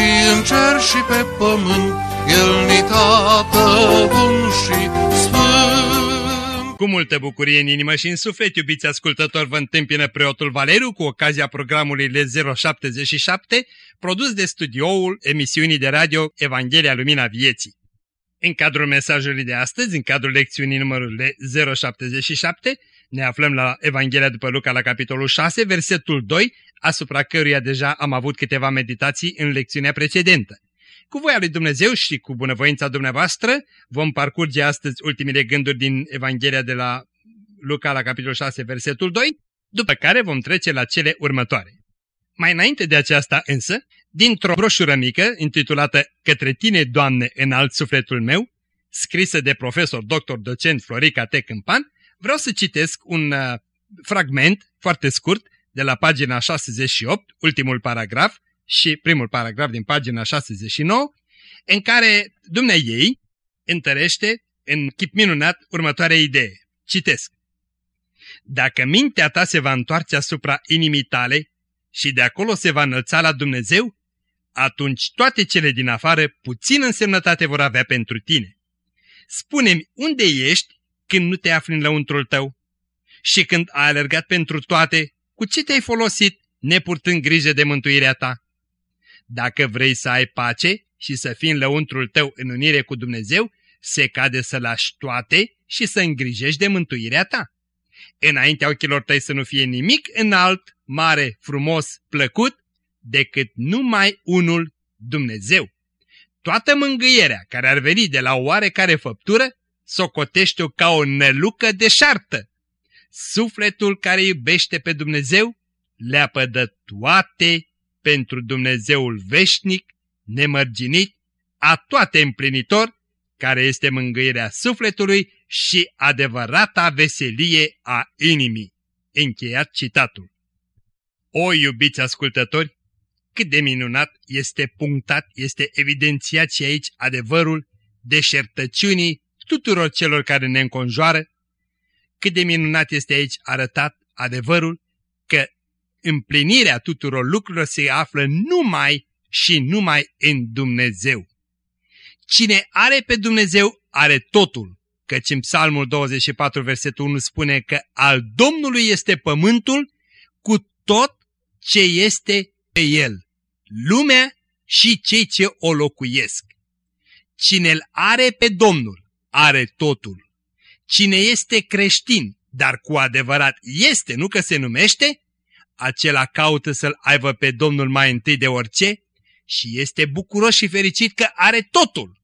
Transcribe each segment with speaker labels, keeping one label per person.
Speaker 1: și în cer și pe pământ, El ni tată bun și sfânt.
Speaker 2: Cu multă bucurie în inimă și în suflet, iubiți ascultători, vă întâmpină preotul Valeriu cu ocazia programului L077, produs de studioul emisiunii de radio Evanghelia Lumina Vieții. În cadrul mesajului de astăzi, în cadrul lecțiunii numărul 077, ne aflăm la Evanghelia după Luca la capitolul 6, versetul 2, asupra căruia deja am avut câteva meditații în lecțiunea precedentă. Cu voia lui Dumnezeu și cu bunăvoința dumneavoastră vom parcurge astăzi ultimile gânduri din Evanghelia de la Luca la capitolul 6, versetul 2, după care vom trece la cele următoare. Mai înainte de aceasta însă, dintr-o broșură mică intitulată Către tine, Doamne, în alt sufletul meu, scrisă de profesor dr. docent Florica T. Câmpan, vreau să citesc un uh, fragment foarte scurt de la pagina 68, ultimul paragraf și primul paragraf din pagina 69, în care ei întărește în chip minunat următoarea idee. Citesc. Dacă mintea ta se va întoarce asupra inimii tale și de acolo se va înălța la Dumnezeu, atunci toate cele din afară puțin însemnătate vor avea pentru tine. Spune-mi unde ești când nu te afli în lăuntrul tău? Și când ai alergat pentru toate, cu ce te-ai folosit, nepurtând grijă de mântuirea ta? Dacă vrei să ai pace și să fii în lăuntrul tău în unire cu Dumnezeu, se cade să lași toate și să îngrijești de mântuirea ta. Înaintea ochilor tăi să nu fie nimic înalt, mare, frumos, plăcut, decât numai unul Dumnezeu. Toată mângâierea care ar veni de la o oarecare făptură, socotește-o ca o nălucă deșartă. Sufletul care iubește pe Dumnezeu le-a de toate pentru Dumnezeul veșnic, nemărginit, a toate împlinitor, care este mângâierea sufletului și adevărata veselie a inimii. Încheiat citatul. O, iubiți ascultători, cât de minunat este punctat, este evidențiat și aici adevărul deșertăciunii tuturor celor care ne înconjoară, cât de minunat este aici arătat adevărul că împlinirea tuturor lucrurilor se află numai și numai în Dumnezeu. Cine are pe Dumnezeu are totul, căci în Psalmul 24, versetul 1 spune că al Domnului este pământul cu tot ce este pe el, lumea și cei ce o locuiesc. Cine îl are pe Domnul, are totul. Cine este creștin, dar cu adevărat este, nu că se numește, acela caută să-L aibă pe Domnul mai întâi de orice și este bucuros și fericit că are totul.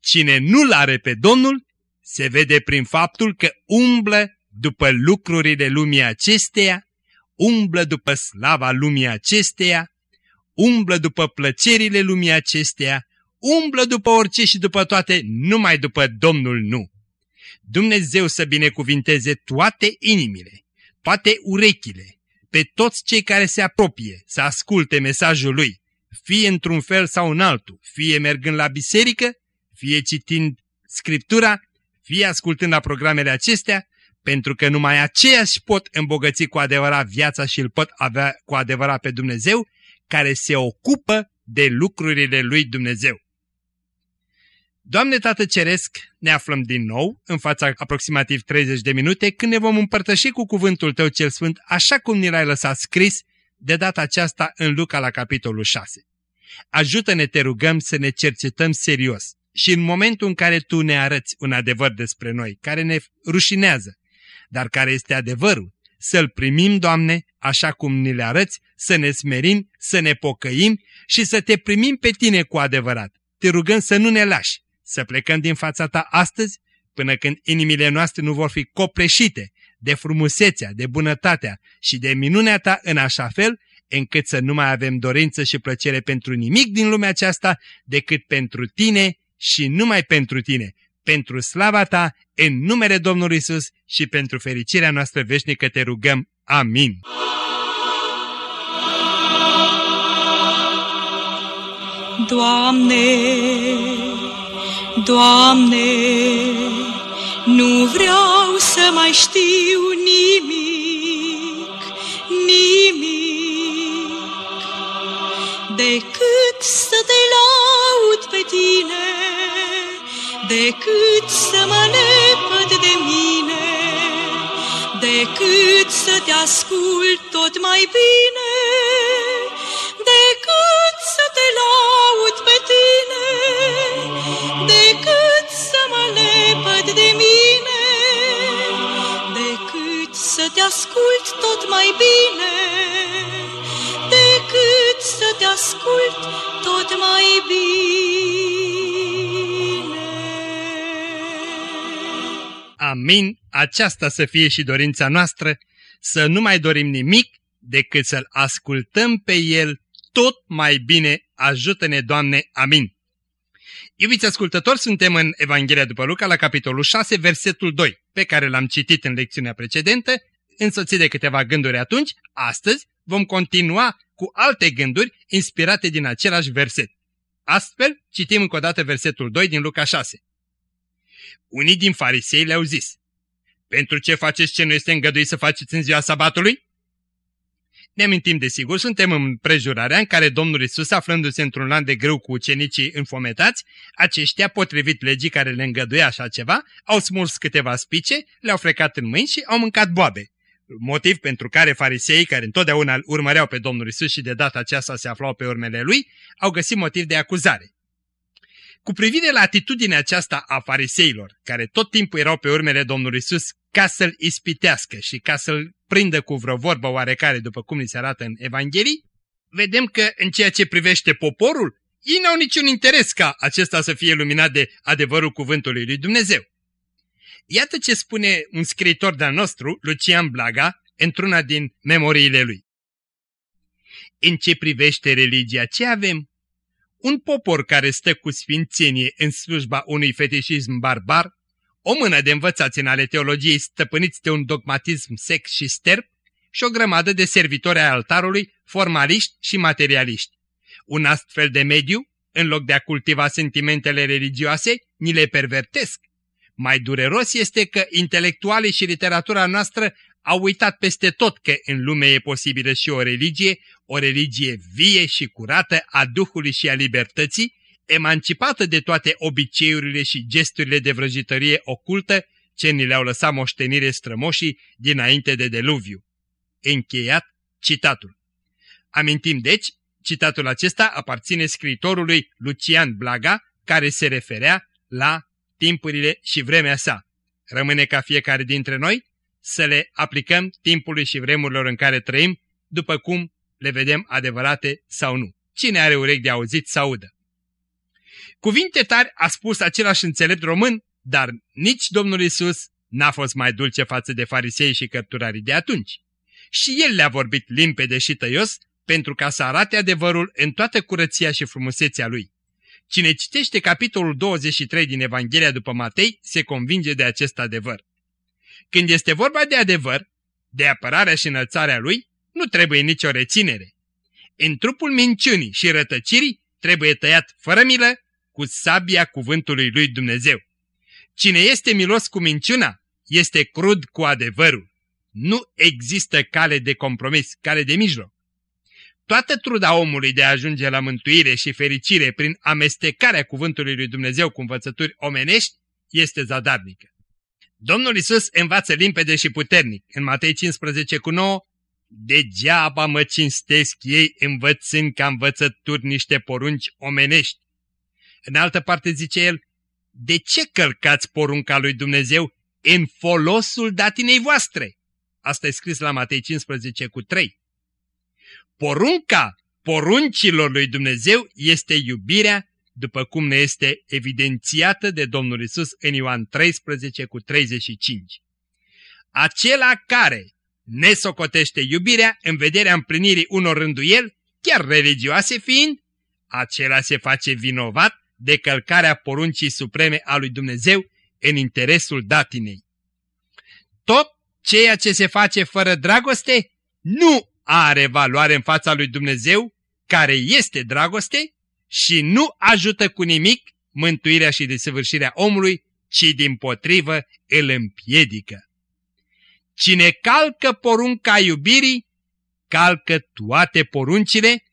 Speaker 2: Cine nu-L are pe Domnul, se vede prin faptul că umblă după lucrurile lumii acesteia, umblă după slava lumii acesteia, umblă după plăcerile lumii acesteia, umblă după orice și după toate, numai după Domnul nu. Dumnezeu să binecuvinteze toate inimile, toate urechile, pe toți cei care se apropie să asculte mesajul Lui, fie într-un fel sau în altul, fie mergând la biserică, fie citind Scriptura, fie ascultând la programele acestea, pentru că numai aceia își pot îmbogăți cu adevărat viața și îl pot avea cu adevărat pe Dumnezeu, care se ocupă de lucrurile lui Dumnezeu. Doamne Tată Ceresc, ne aflăm din nou în fața aproximativ 30 de minute când ne vom împărtăși cu cuvântul Tău cel Sfânt așa cum ni l-ai lăsat scris de data aceasta în Luca la capitolul 6. Ajută-ne, te rugăm, să ne cercetăm serios și în momentul în care Tu ne arăți un adevăr despre noi, care ne rușinează, dar care este adevărul, să-L primim, Doamne, așa cum ni le arăți, să ne smerim, să ne pocăim și să Te primim pe Tine cu adevărat. Te rugăm să nu ne lași, să plecăm din fața Ta astăzi, până când inimile noastre nu vor fi copleșite de frumusețea, de bunătatea și de minunea Ta în așa fel, încât să nu mai avem dorință și plăcere pentru nimic din lumea aceasta decât pentru tine și numai pentru tine, pentru slava ta, în numele Domnului Isus și pentru fericirea noastră veșnică te rugăm. Amin.
Speaker 3: Doamne, Doamne, nu vreau să mai știu nimic, nimic, decât să te laud pe tine, decât să mă lepăd de mine, decât să te ascult tot mai bine, decât să te laud te ascult tot mai bine, decât să te ascult tot mai bine.
Speaker 2: Amin, aceasta să fie și dorința noastră, să nu mai dorim nimic decât să-L ascultăm pe El tot mai bine. Ajută-ne, Doamne! Amin! Iubiți ascultători, suntem în Evanghelia după Luca, la capitolul 6, versetul 2, pe care l-am citit în lecțiunea precedentă, însoțit de câteva gânduri atunci, astăzi vom continua cu alte gânduri inspirate din același verset. Astfel, citim încă o dată versetul 2 din Luca 6. Unii din farisei le-au zis, Pentru ce faceți ce nu este îngăduit să faceți în ziua sabatului? Ne amintim desigur, suntem în prejurarea în care Domnul Isus, aflându-se într-un land de grâu cu ucenicii înfometați, aceștia, potrivit legii care le îngăduia așa ceva, au smuls câteva spice, le-au frecat în mâini și au mâncat boabe. Motiv pentru care fariseii, care întotdeauna îl urmăreau pe Domnul Isus și de data aceasta se aflau pe urmele lui, au găsit motiv de acuzare. Cu privire la atitudinea aceasta a fariseilor, care tot timpul erau pe urmele Domnului Isus ca să-l ispitească și ca să-l prindă cu vreo vorbă oarecare, după cum ni se arată în Evanghelii, vedem că în ceea ce privește poporul, ei n-au niciun interes ca acesta să fie luminat de adevărul cuvântului lui Dumnezeu. Iată ce spune un scriitor de-al nostru, Lucian Blaga, într-una din memoriile lui. În ce privește religia, ce avem? Un popor care stă cu sfințenie în slujba unui fetișism barbar, o mână de învățați în ale teologiei stăpâniți de un dogmatism sec și sterp și o grămadă de servitori ai altarului, formaliști și materialiști. Un astfel de mediu, în loc de a cultiva sentimentele religioase, ni le pervertesc. Mai dureros este că intelectualii și literatura noastră au uitat peste tot că în lume e posibilă și o religie, o religie vie și curată a Duhului și a libertății, emancipată de toate obiceiurile și gesturile de vrăjitărie ocultă ce ni le-au lăsat moștenire strămoșii dinainte de deluviu. Încheiat citatul. Amintim deci, citatul acesta aparține scriitorului Lucian Blaga, care se referea la timpurile și vremea sa. Rămâne ca fiecare dintre noi să le aplicăm timpului și vremurilor în care trăim, după cum le vedem adevărate sau nu. Cine are urechi de auzit să audă. Cuvinte tari a spus același înțelept român, dar nici Domnul Isus n-a fost mai dulce față de farisei și cărturarii de atunci. Și el le-a vorbit limpede și tăios pentru ca să arate adevărul în toată curăția și frumusețea lui. Cine citește capitolul 23 din Evanghelia după Matei se convinge de acest adevăr. Când este vorba de adevăr, de apărarea și înălțarea lui, nu trebuie nicio reținere. În trupul minciunii și rătăcirii trebuie tăiat fără milă cu sabia cuvântului lui Dumnezeu. Cine este milos cu minciuna, este crud cu adevărul. Nu există cale de compromis, cale de mijloc. Toată truda omului de a ajunge la mântuire și fericire prin amestecarea cuvântului lui Dumnezeu cu învățături omenești este zadarnică. Domnul Isus învață limpede și puternic în Matei 15 cu 9 Degeaba mă cinstesc ei învățând ca învățături niște porunci omenești. În altă parte zice el, de ce călcați porunca lui Dumnezeu în folosul datinei voastre? Asta e scris la Matei 15 cu 3. Porunca poruncilor lui Dumnezeu este iubirea, după cum ne este evidențiată de Domnul Isus în Ioan 13 cu 35. Acela care ne socotește iubirea în vederea împlinirii unor rânduieli, chiar religioase fiind, acela se face vinovat de călcarea poruncii supreme a lui Dumnezeu în interesul datinei. Tot ceea ce se face fără dragoste nu are valoare în fața lui Dumnezeu, care este dragoste, și nu ajută cu nimic mântuirea și desăvârșirea omului, ci din potrivă îl împiedică. Cine calcă porunca iubirii, calcă toate poruncile,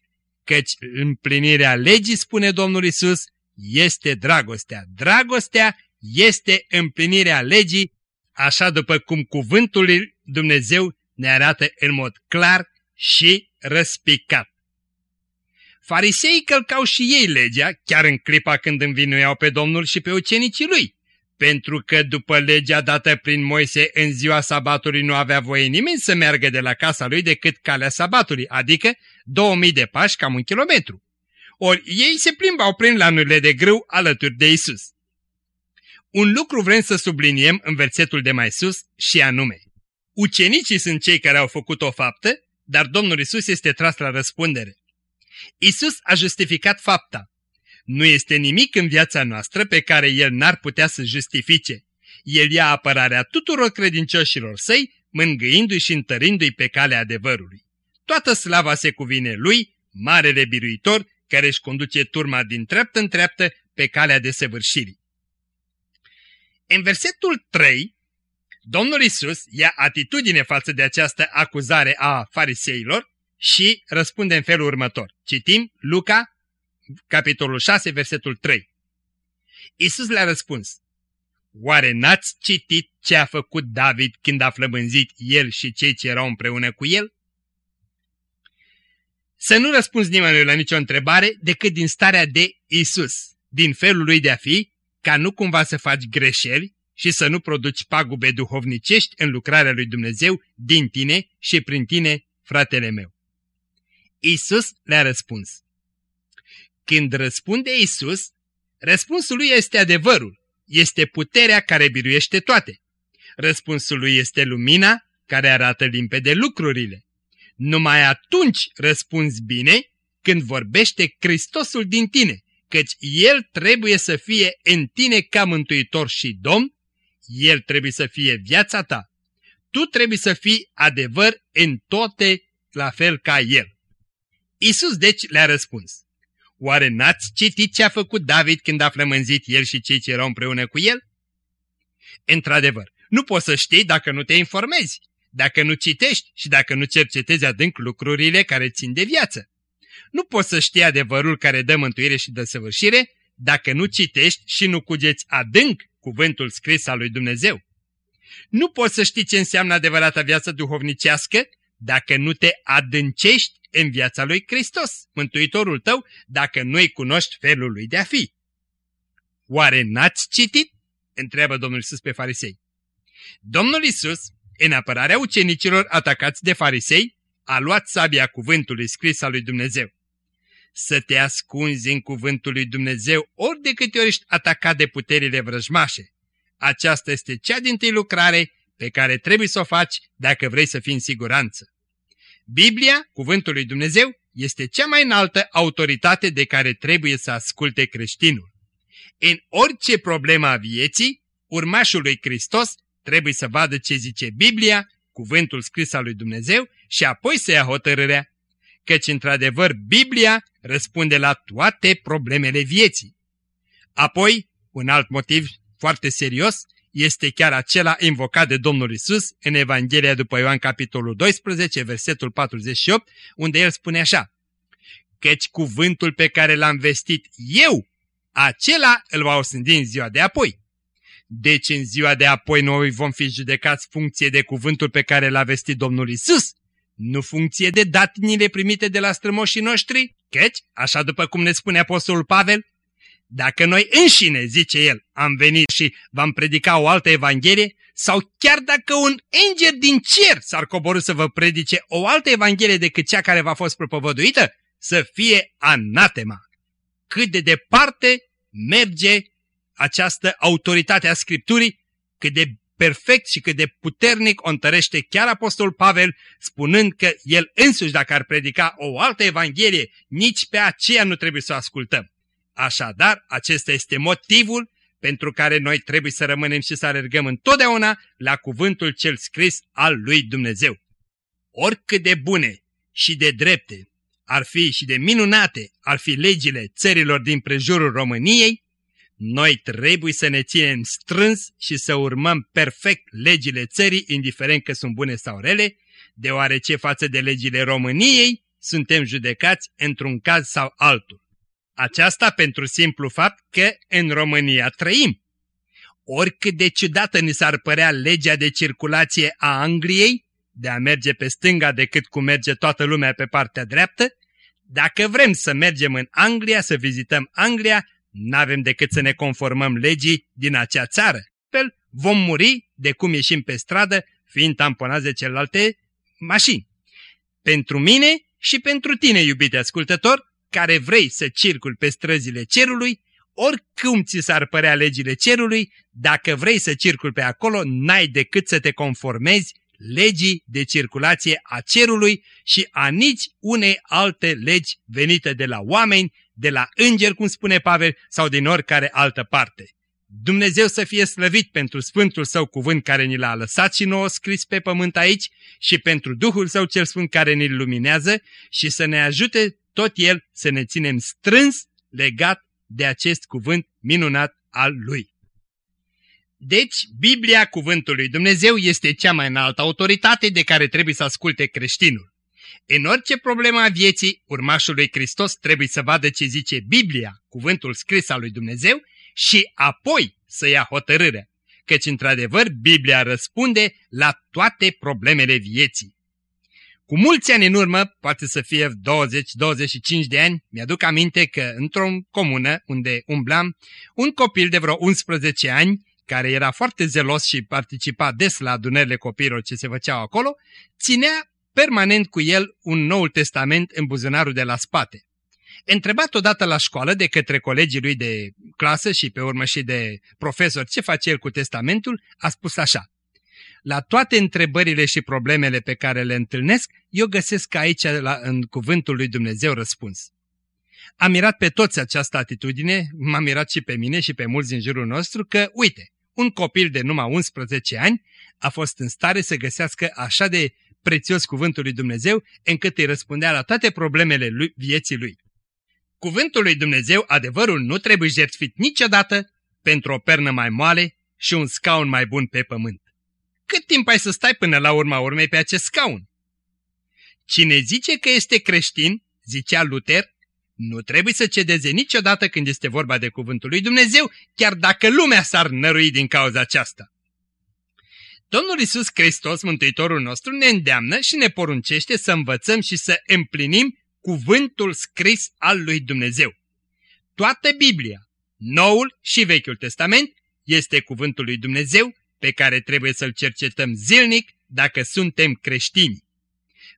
Speaker 2: căci împlinirea legii, spune Domnul Isus, este dragostea. Dragostea este împlinirea legii, așa după cum cuvântul lui Dumnezeu ne arată în mod clar și răspicat. Fariseii călcau și ei legea, chiar în clipa când învinuiau pe Domnul și pe ucenicii lui, pentru că după legea dată prin Moise în ziua sabatului nu avea voie nimeni să meargă de la casa lui decât calea sabatului, adică 2000 de pași, cam un kilometru. Ori ei se plimbau prin lanurile de grâu alături de Isus. Un lucru vrem să subliniem în versetul de mai sus și anume. Ucenicii sunt cei care au făcut o faptă, dar Domnul Isus este tras la răspundere. Isus a justificat fapta. Nu este nimic în viața noastră pe care El n-ar putea să justifice. El ia apărarea tuturor credincioșilor săi, mângâindu-i și întărindu-i pe calea adevărului. Toată slava se cuvine Lui, Marele Biruitor, care își conduce turma din treaptă în treaptă pe calea desăvârșirii. În versetul 3, Domnul Isus ia atitudine față de această acuzare a fariseilor și răspunde în felul următor. Citim Luca, capitolul 6, versetul 3. Isus le-a răspuns, Oare n-ați citit ce a făcut David când a flămânzit el și cei ce erau împreună cu el? Să nu răspunzi nimănui la nicio întrebare decât din starea de Isus, din felul lui de a fi, ca nu cumva să faci greșeli și să nu produci pagube duhovnicești în lucrarea lui Dumnezeu din tine și prin tine, fratele meu. Isus le-a răspuns. Când răspunde Isus, răspunsul lui este adevărul, este puterea care biruiește toate. Răspunsul lui este lumina care arată limpede lucrurile. Numai atunci răspunzi bine când vorbește Hristosul din tine, căci El trebuie să fie în tine ca mântuitor și domn, El trebuie să fie viața ta. Tu trebuie să fii adevăr în toate la fel ca El. Isus deci le-a răspuns. Oare n-ați citit ce a făcut David când a flămânzit el și cei ce erau împreună cu el? Într-adevăr, nu poți să știi dacă nu te informezi, dacă nu citești și dacă nu cercetezi adânc lucrurile care țin de viață. Nu poți să știi adevărul care dă mântuire și dă săvârșire dacă nu citești și nu cugeți adânc cuvântul scris al lui Dumnezeu. Nu poți să știi ce înseamnă adevărata viață duhovnicească dacă nu te adâncești în viața lui Hristos, Mântuitorul tău, dacă nu-i cunoști felul lui de a fi. Oare n-ați citit? întreabă Domnul Isus pe farisei. Domnul Isus, în apărarea ucenicilor atacați de farisei, a luat sabia cuvântului scris al lui Dumnezeu. Să te ascunzi în cuvântul lui Dumnezeu ori de câte ori ești atacat de puterile vrăjmașe. Aceasta este cea din tâi lucrare pe care trebuie să o faci dacă vrei să fii în siguranță. Biblia, cuvântul lui Dumnezeu, este cea mai înaltă autoritate de care trebuie să asculte creștinul. În orice problemă a vieții, urmașul lui Hristos trebuie să vadă ce zice Biblia, cuvântul scris al lui Dumnezeu și apoi să ia hotărârea, căci într-adevăr Biblia răspunde la toate problemele vieții. Apoi, un alt motiv foarte serios este chiar acela invocat de Domnul Isus în Evanghelia după Ioan capitolul 12, versetul 48, unde el spune așa, Căci cuvântul pe care l-am vestit eu, acela îl va osândi în ziua de apoi. Deci în ziua de apoi noi vom fi judecați funcție de cuvântul pe care l-a vestit Domnul Isus, nu funcție de datinile primite de la strămoșii noștri, căci, așa după cum ne spune Apostolul Pavel, dacă noi înșine, zice el, am venit și v-am predica o altă evanghelie, sau chiar dacă un înger din cer s-ar coborâ să vă predice o altă evanghelie decât cea care v-a fost propovăduită, să fie anatema. Cât de departe merge această autoritate a Scripturii, cât de perfect și cât de puternic o întărește chiar Apostol Pavel, spunând că el însuși, dacă ar predica o altă Evanghelie, nici pe aceea nu trebuie să o ascultăm. Așadar, acesta este motivul pentru care noi trebuie să rămânem și să alergăm întotdeauna la cuvântul cel scris al lui Dumnezeu. Oricât de bune și de drepte ar fi și de minunate ar fi legile țărilor din prejurul României, noi trebuie să ne ținem strâns și să urmăm perfect legile țării, indiferent că sunt bune sau rele, deoarece față de legile României suntem judecați într-un caz sau altul. Aceasta pentru simplu fapt că în România trăim. Oricât de ciudată ni s-ar părea legea de circulație a Angliei, de a merge pe stânga decât cum merge toată lumea pe partea dreaptă, dacă vrem să mergem în Anglia, să vizităm Anglia, n-avem decât să ne conformăm legii din acea țară. Fel, vom muri de cum ieșim pe stradă, fiind tamponați de celelalte mașini. Pentru mine și pentru tine, iubite ascultător, care vrei să circul pe străzile cerului, oricum ți s-ar părea legile cerului, dacă vrei să circul pe acolo, n-ai decât să te conformezi legii de circulație a cerului și a nici unei alte legi venite de la oameni, de la îngeri, cum spune Pavel, sau din oricare altă parte. Dumnezeu să fie slăvit pentru Sfântul Său cuvânt care ni l-a lăsat și nouă scris pe pământ aici și pentru Duhul Său cel Sfânt care ne luminează și să ne ajute tot El să ne ținem strâns legat de acest cuvânt minunat al Lui. Deci, Biblia Cuvântului Dumnezeu este cea mai înaltă autoritate de care trebuie să asculte creștinul. În orice problemă a vieții, urmașul lui Hristos trebuie să vadă ce zice Biblia, cuvântul scris al lui Dumnezeu, și apoi să ia hotărârea, căci într-adevăr Biblia răspunde la toate problemele vieții. Cu mulți ani în urmă, poate să fie 20-25 de ani, mi-aduc aminte că într-o comună unde umblam, un copil de vreo 11 ani care era foarte zelos și participa des la adunările copiilor ce se făceau acolo, ținea permanent cu el un Nou Testament în buzunarul de la spate. Întrebat odată la școală de către colegii lui de clasă și pe urmă și de profesor ce face el cu testamentul, a spus așa. La toate întrebările și problemele pe care le întâlnesc, eu găsesc aici la, în cuvântul lui Dumnezeu răspuns. Am mirat pe toți această atitudine, m-a mirat și pe mine și pe mulți din jurul nostru că, uite, un copil de numai 11 ani a fost în stare să găsească așa de prețios cuvântul lui Dumnezeu încât îi răspundea la toate problemele lui, vieții lui. Cuvântul lui Dumnezeu, adevărul, nu trebuie jertfit niciodată pentru o pernă mai moale și un scaun mai bun pe pământ. Cât timp ai să stai până la urma urmei pe acest scaun? Cine zice că este creștin, zicea Luther, nu trebuie să cedeze niciodată când este vorba de cuvântul lui Dumnezeu, chiar dacă lumea s-ar nărui din cauza aceasta. Domnul Isus Hristos, Mântuitorul nostru, ne îndeamnă și ne poruncește să învățăm și să împlinim cuvântul scris al lui Dumnezeu. Toată Biblia, Noul și Vechiul Testament, este cuvântul lui Dumnezeu pe care trebuie să-l cercetăm zilnic dacă suntem creștini.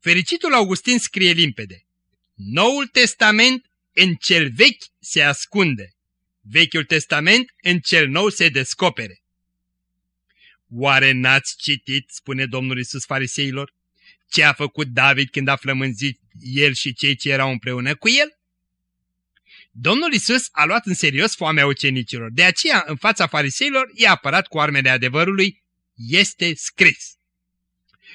Speaker 2: Fericitul Augustin scrie limpede. Noul Testament în cel vechi se ascunde, Vechiul Testament în cel nou se descopere. Oare n-ați citit, spune Domnul Isus fariseilor, ce a făcut David când a flămânzit el și cei ce erau împreună cu el? Domnul Isus a luat în serios foamea ucenicilor, de aceea în fața fariseilor i-a apărat cu armele adevărului, este scris.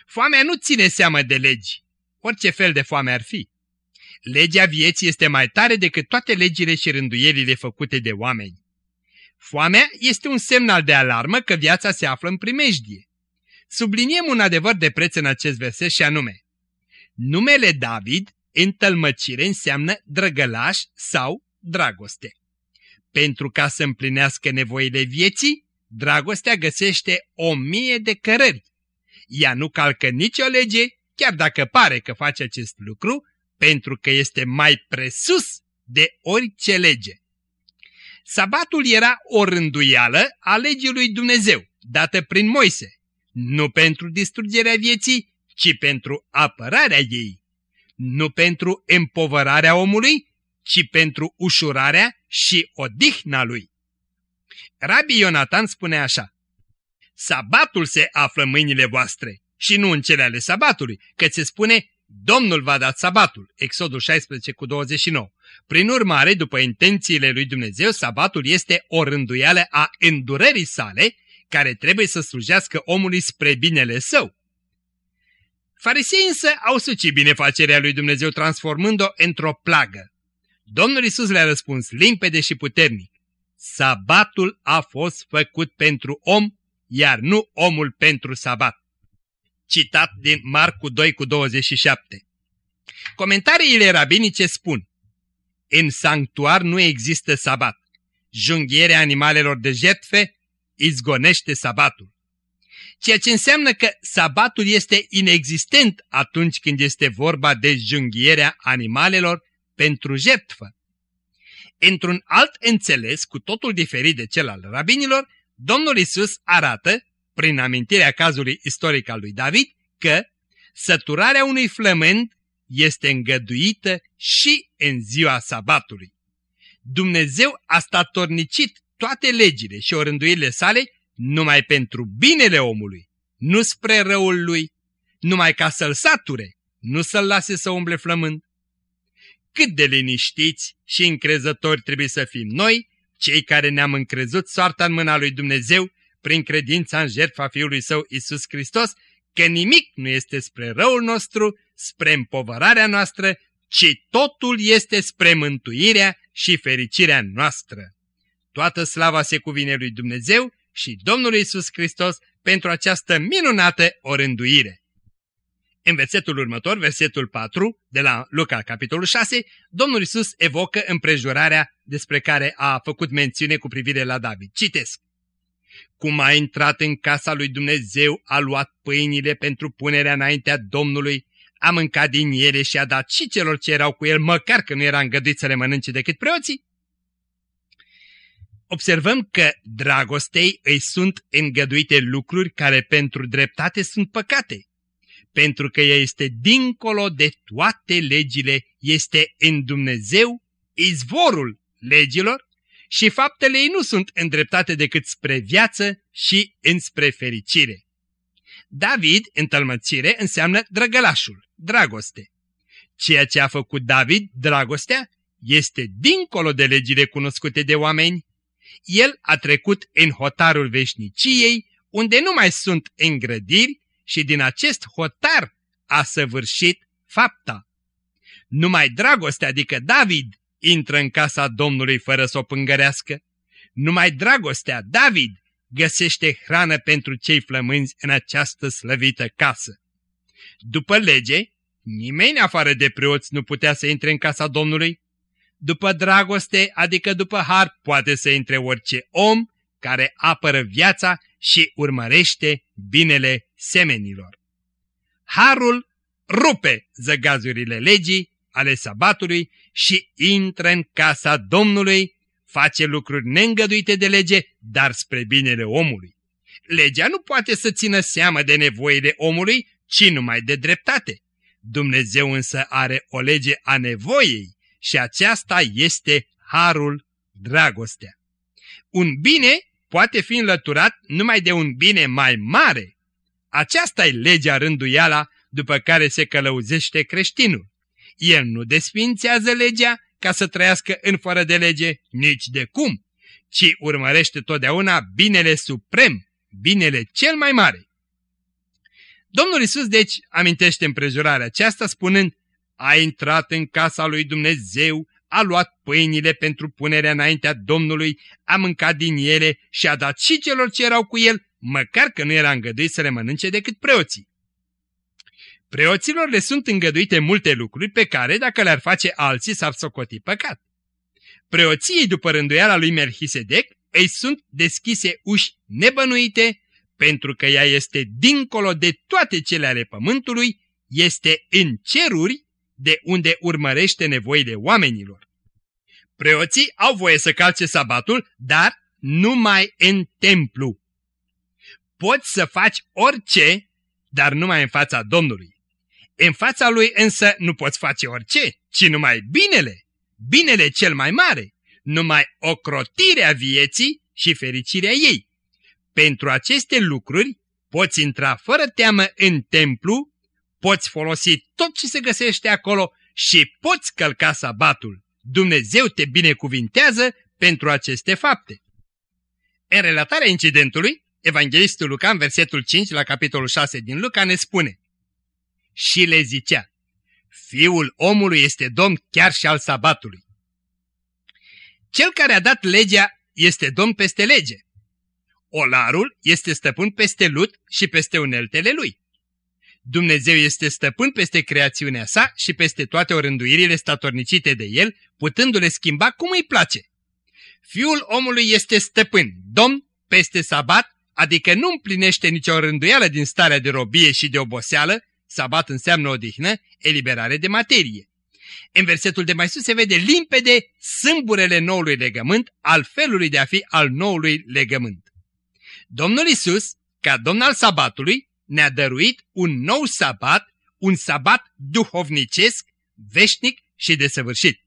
Speaker 2: Foamea nu ține seamă de legi, orice fel de foame ar fi. Legea vieții este mai tare decât toate legile și rânduielile făcute de oameni. Foamea este un semnal de alarmă că viața se află în primejdie. Subliniem un adevăr de preț în acest verset și anume. Numele David în tălmăcire înseamnă drăgălaș sau dragoste. Pentru ca să împlinească nevoile vieții, dragostea găsește o mie de cărări. Ea nu calcă nicio lege, chiar dacă pare că face acest lucru, pentru că este mai presus de orice lege. Sabatul era o rânduială a legii lui Dumnezeu, dată prin Moise, nu pentru distrugerea vieții, ci pentru apărarea ei, nu pentru împovărarea omului, ci pentru ușurarea și odihna lui. Rabbi Ionatan spune așa, sabatul se află în mâinile voastre și nu în cele ale sabatului, că se spune Domnul va da sabatul, Exodul 16 cu 29. Prin urmare, după intențiile lui Dumnezeu, sabatul este o rânduială a îndurării sale, care trebuie să slujească omului spre binele său. Farisei însă au sucit binefacerea lui Dumnezeu transformând-o într-o plagă. Domnul Isus le-a răspuns limpede și puternic. Sabatul a fost făcut pentru om, iar nu omul pentru sabat. Citat din Marcu 2 cu 27. Comentariile rabinice spun În sanctuar nu există sabat. Junghierea animalelor de jertfe izgonește sabatul. Ceea ce înseamnă că sabatul este inexistent atunci când este vorba de junghierea animalelor pentru jertfă. Într-un alt înțeles, cu totul diferit de cel al rabinilor, Domnul Isus arată, prin amintirea cazului istoric al lui David, că săturarea unui flământ este îngăduită și în ziua sabatului. Dumnezeu a statornicit toate legile și orânduirile sale numai pentru binele omului, nu spre răul lui, numai ca să-l sature, nu să-l lase să umble flământ. Cât de liniștiți și încrezători trebuie să fim noi, cei care ne-am încrezut soarta în mâna lui Dumnezeu prin credința în jertfa Fiului Său Isus Hristos, că nimic nu este spre răul nostru, spre împovărarea noastră, ci totul este spre mântuirea și fericirea noastră. Toată slava se cuvine lui Dumnezeu și Domnului Isus Hristos pentru această minunată orânduire. În versetul următor, versetul 4, de la Luca, capitolul 6, Domnul Isus evocă împrejurarea despre care a făcut mențiune cu privire la David. Citesc. Cum a intrat în casa lui Dumnezeu, a luat pâinile pentru punerea înaintea Domnului, a mâncat din ele și a dat și celor ce erau cu el, măcar că nu era îngăduit să le mănânce decât preoții? Observăm că dragostei îi sunt îngăduite lucruri care pentru dreptate sunt păcate pentru că ea este dincolo de toate legile, este în Dumnezeu izvorul legilor și faptele ei nu sunt îndreptate decât spre viață și înspre fericire. David, în tălmățire, înseamnă drăgălașul, dragoste. Ceea ce a făcut David, dragostea, este dincolo de legile cunoscute de oameni. El a trecut în hotarul veșniciei, unde nu mai sunt îngrădiri, și din acest hotar a săvârșit fapta. Numai dragostea, adică David, intră în casa Domnului fără să o pângărească. Numai dragostea, David, găsește hrană pentru cei flămânzi în această slăvită casă. După lege, nimeni afară de preoți nu putea să intre în casa Domnului. După dragoste, adică după har, poate să intre orice om care apără viața și urmărește binele semenilor. Harul rupe zăgazurile legii ale sabatului și intră în casa Domnului, face lucruri neîngăduite de lege, dar spre binele omului. Legea nu poate să țină seamă de nevoile omului, ci numai de dreptate. Dumnezeu însă are o lege a nevoiei și aceasta este harul, dragostea. Un bine poate fi înlăturat numai de un bine mai mare. Aceasta e legea rânduiala după care se călăuzește creștinul. El nu desfințează legea ca să trăiască în fără de lege nici de cum, ci urmărește totdeauna binele suprem, binele cel mai mare. Domnul Isus deci amintește împrejurarea aceasta spunând, a intrat în casa lui Dumnezeu, a luat pâinile pentru punerea înaintea Domnului, a mâncat din ele și a dat și celor ce erau cu el, măcar că nu era îngăduit să le mănânce decât preoții. Preoților le sunt îngăduite multe lucruri pe care, dacă le-ar face alții, s-ar socoti păcat. Preoției, după rânduiala lui Merhisedec, îi sunt deschise uși nebănuite, pentru că ea este dincolo de toate cele ale pământului, este în ceruri de unde urmărește nevoile oamenilor. Preoții au voie să calce sabatul, dar numai în templu. Poți să faci orice, dar numai în fața Domnului. În fața lui însă nu poți face orice, ci numai binele, binele cel mai mare, numai ocrotirea vieții și fericirea ei. Pentru aceste lucruri poți intra fără teamă în templu, poți folosi tot ce se găsește acolo și poți călca sabatul. Dumnezeu te binecuvintează pentru aceste fapte. În relatarea incidentului, Evanghelistul Luca, în versetul 5, la capitolul 6 din Luca, ne spune Și le zicea, Fiul omului este domn chiar și al sabatului. Cel care a dat legea este domn peste lege. Olarul este stăpân peste lut și peste uneltele lui. Dumnezeu este stăpân peste creațiunea sa și peste toate orânduirile statornicite de el, putându-le schimba cum îi place. Fiul omului este stăpân, domn, peste sabat, adică nu împlinește nicio rânduială din starea de robie și de oboseală, sabat înseamnă odihnă, eliberare de materie. În versetul de mai sus se vede limpede sâmburele noului legământ al felului de a fi al noului legământ. Domnul Isus, ca domn al sabatului, ne-a dăruit un nou sabat, un sabat duhovnicesc, veșnic și desăvârșit.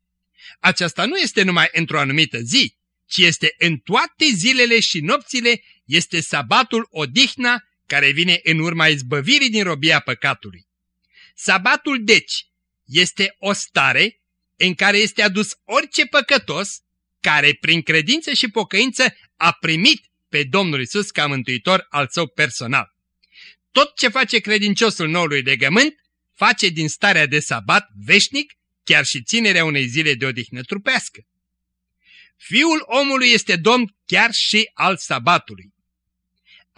Speaker 2: Aceasta nu este numai într-o anumită zi, ci este în toate zilele și nopțile, este sabatul odihna care vine în urma izbăvirii din robia păcatului. Sabatul, deci, este o stare în care este adus orice păcătos care, prin credință și pocăință, a primit pe Domnul Isus ca mântuitor al său personal. Tot ce face credinciosul noului legământ, face din starea de sabat veșnic, chiar și ținerea unei zile de odihnă trupească. Fiul omului este domn chiar și al sabatului.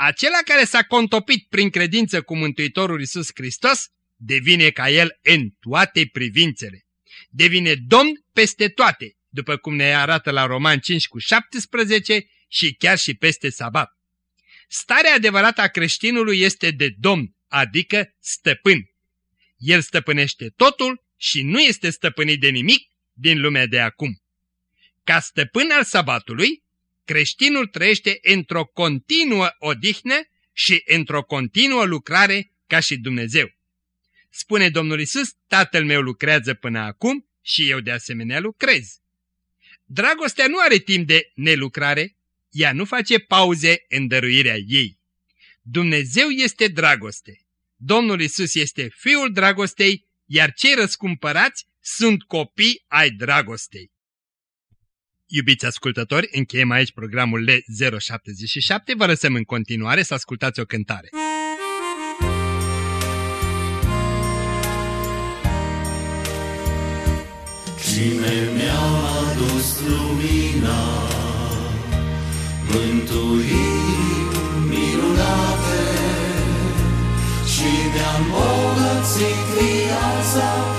Speaker 2: Acela care s-a contopit prin credință cu Mântuitorul Isus Hristos, devine ca el în toate privințele. Devine domn peste toate, după cum ne arată la Roman 5 cu 17 și chiar și peste sabat. Starea adevărată a creștinului este de domn, adică stăpân. El stăpânește totul și nu este stăpânit de nimic din lumea de acum. Ca stăpân al sabatului, creștinul trăiește într-o continuă odihnă și într-o continuă lucrare ca și Dumnezeu. Spune Domnul Isus, Tatăl meu lucrează până acum și eu de asemenea lucrez. Dragostea nu are timp de nelucrare, ea nu face pauze în dăruirea ei. Dumnezeu este dragoste. Domnul Isus este Fiul dragostei, iar cei răscumpărați sunt copii ai dragostei. Iubiți ascultători, încheiem aici programul L077, vă lăsăm în continuare să ascultați o cântare.
Speaker 4: Cine mi-a adus lumina, mântuiri minunate și mi-a îmbogățit viața